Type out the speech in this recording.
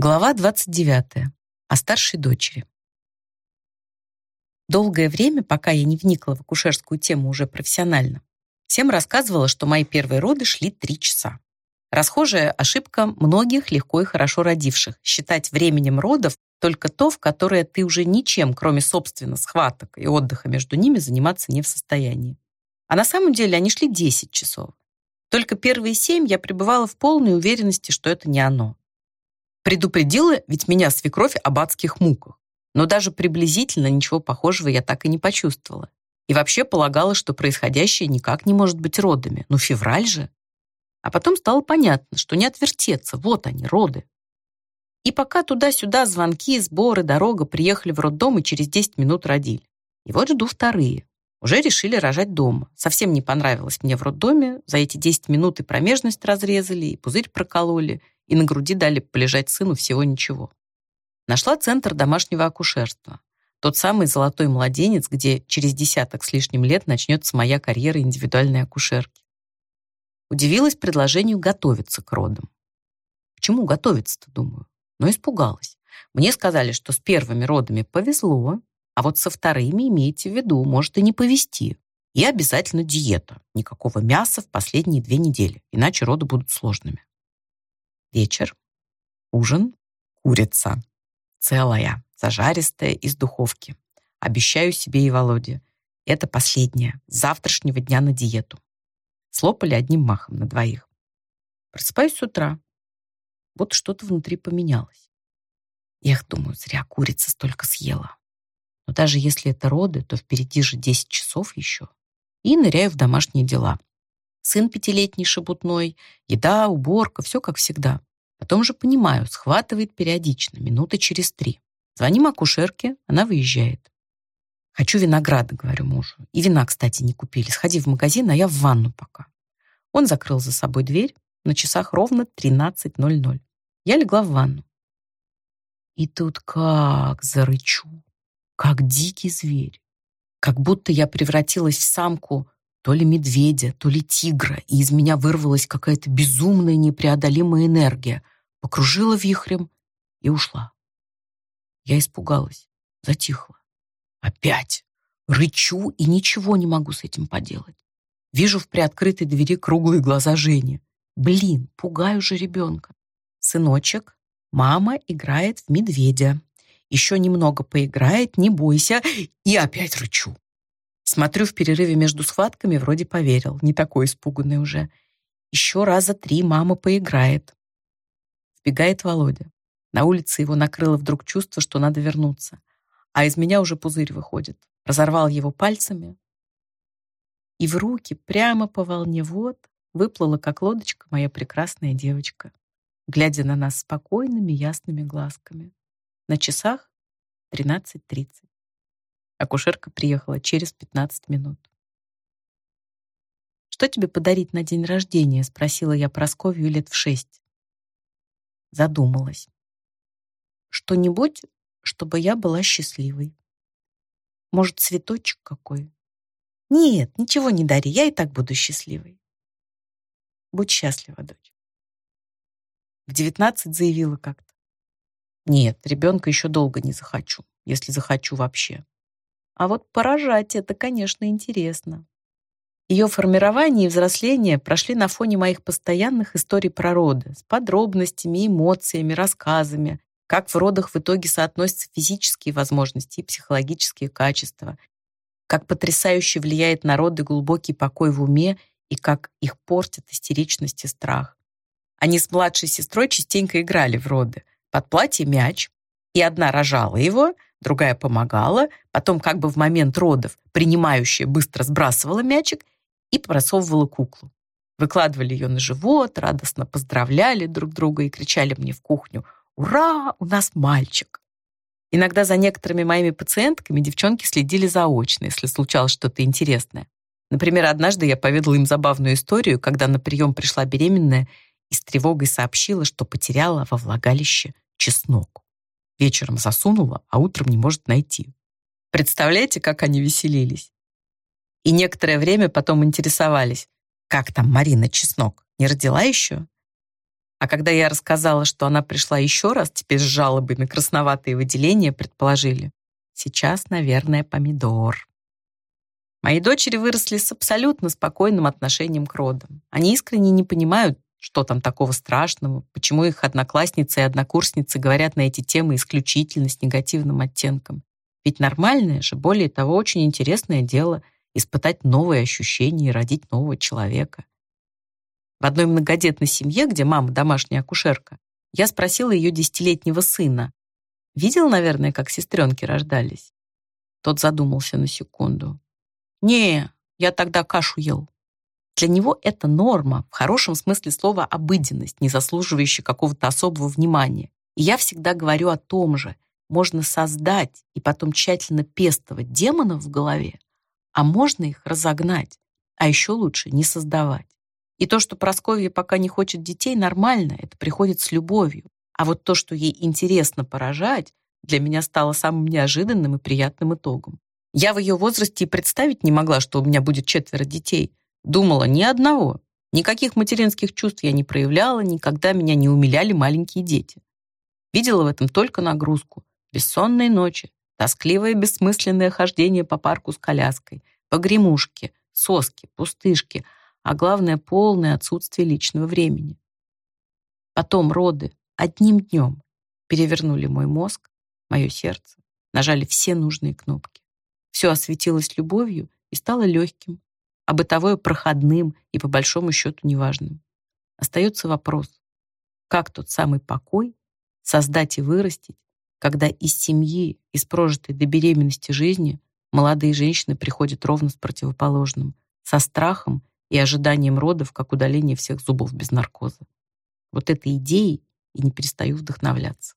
Глава 29. О старшей дочери. Долгое время, пока я не вникла в акушерскую тему уже профессионально, всем рассказывала, что мои первые роды шли три часа. Расхожая ошибка многих легко и хорошо родивших – считать временем родов только то, в которое ты уже ничем, кроме собственно схваток и отдыха между ними, заниматься не в состоянии. А на самом деле они шли 10 часов. Только первые семь я пребывала в полной уверенности, что это не оно. Предупредила ведь меня свекровь об адских муках. Но даже приблизительно ничего похожего я так и не почувствовала. И вообще полагала, что происходящее никак не может быть родами. Ну, февраль же. А потом стало понятно, что не отвертеться. Вот они, роды. И пока туда-сюда звонки, сборы, дорога, приехали в роддом и через 10 минут родили. И вот жду вторые. Уже решили рожать дома. Совсем не понравилось мне в роддоме. За эти 10 минут и промежность разрезали, и пузырь прокололи, и на груди дали полежать сыну всего ничего. Нашла центр домашнего акушерства. Тот самый золотой младенец, где через десяток с лишним лет начнется моя карьера индивидуальной акушерки. Удивилась предложению готовиться к родам. К чему готовиться-то, думаю? Но испугалась. Мне сказали, что с первыми родами повезло, а вот со вторыми имейте в виду, может и не повезти. И обязательно диета. Никакого мяса в последние две недели, иначе роды будут сложными. Вечер. Ужин. Курица. Целая, зажаристая из духовки. Обещаю себе и Володе. Это последнее. Завтрашнего дня на диету. Слопали одним махом на двоих. Просыпаюсь с утра. Вот что-то внутри поменялось. Эх, думаю, зря курица столько съела. Но даже если это роды, то впереди же 10 часов еще. И ныряю в домашние дела. Сын пятилетний шебутной, еда, уборка, все как всегда. Потом же понимаю, схватывает периодично, минуты через три. Звоним акушерке, она выезжает. Хочу винограда, говорю мужу. И вина, кстати, не купили. Сходи в магазин, а я в ванну пока. Он закрыл за собой дверь. На часах ровно 13.00. Я легла в ванну. И тут как зарычу, как дикий зверь. Как будто я превратилась в самку то ли медведя, то ли тигра, и из меня вырвалась какая-то безумная непреодолимая энергия, покружила вихрем и ушла. Я испугалась, затихла. Опять рычу и ничего не могу с этим поделать. Вижу в приоткрытой двери круглые глаза Жени. Блин, пугаю же ребенка. Сыночек, мама играет в медведя. Еще немного поиграет, не бойся. И опять рычу. Смотрю в перерыве между схватками, вроде поверил, не такой испуганный уже. Еще раза три мама поиграет. Вбегает Володя. На улице его накрыло вдруг чувство, что надо вернуться. А из меня уже пузырь выходит. Разорвал его пальцами. И в руки, прямо по волне вод, выплыла, как лодочка, моя прекрасная девочка, глядя на нас спокойными, ясными глазками. На часах 13.30. Акушерка приехала через 15 минут. «Что тебе подарить на день рождения?» — спросила я Просковью лет в шесть. Задумалась. «Что-нибудь, чтобы я была счастливой. Может, цветочек какой?» «Нет, ничего не дари, я и так буду счастливой». «Будь счастлива, дочь». В девятнадцать заявила как-то. «Нет, ребенка еще долго не захочу, если захочу вообще. А вот поражать это, конечно, интересно. Ее формирование и взросление прошли на фоне моих постоянных историй про роды, с подробностями, эмоциями, рассказами, как в родах в итоге соотносятся физические возможности и психологические качества, как потрясающе влияет на роды глубокий покой в уме и как их портит истеричность и страх. Они с младшей сестрой частенько играли в роды. Под платье мяч, и одна рожала его — другая помогала, потом как бы в момент родов принимающая быстро сбрасывала мячик и просовывала куклу. Выкладывали ее на живот, радостно поздравляли друг друга и кричали мне в кухню «Ура! У нас мальчик!». Иногда за некоторыми моими пациентками девчонки следили заочно, если случалось что-то интересное. Например, однажды я поведала им забавную историю, когда на прием пришла беременная и с тревогой сообщила, что потеряла во влагалище чеснок. Вечером засунула, а утром не может найти. Представляете, как они веселились? И некоторое время потом интересовались, как там Марина Чеснок, не родила еще? А когда я рассказала, что она пришла еще раз, теперь с жалобой на красноватые выделения, предположили, сейчас, наверное, помидор. Мои дочери выросли с абсолютно спокойным отношением к родам. Они искренне не понимают, что там такого страшного, почему их одноклассницы и однокурсницы говорят на эти темы исключительно с негативным оттенком. Ведь нормальное же, более того, очень интересное дело испытать новые ощущения и родить нового человека. В одной многодетной семье, где мама домашняя акушерка, я спросила ее десятилетнего сына. Видел, наверное, как сестренки рождались? Тот задумался на секунду. «Не, я тогда кашу ел». Для него это норма, в хорошем смысле слова обыденность, не заслуживающая какого-то особого внимания. И я всегда говорю о том же. Можно создать и потом тщательно пестовать демонов в голове, а можно их разогнать, а еще лучше не создавать. И то, что Прасковья пока не хочет детей, нормально, это приходит с любовью. А вот то, что ей интересно поражать, для меня стало самым неожиданным и приятным итогом. Я в ее возрасте и представить не могла, что у меня будет четверо детей. Думала, ни одного. Никаких материнских чувств я не проявляла, никогда меня не умиляли маленькие дети. Видела в этом только нагрузку. Бессонные ночи, тоскливое бессмысленное хождение по парку с коляской, погремушки, соски, пустышки — а главное, полное отсутствие личного времени. Потом роды одним днем перевернули мой мозг, мое сердце, нажали все нужные кнопки. Все осветилось любовью и стало легким, а бытовое проходным и по большому счету неважным. Остается вопрос, как тот самый покой создать и вырастить, когда из семьи, из прожитой до беременности жизни молодые женщины приходят ровно с противоположным, со страхом и ожиданием родов, как удаление всех зубов без наркоза. Вот этой идеей и не перестаю вдохновляться.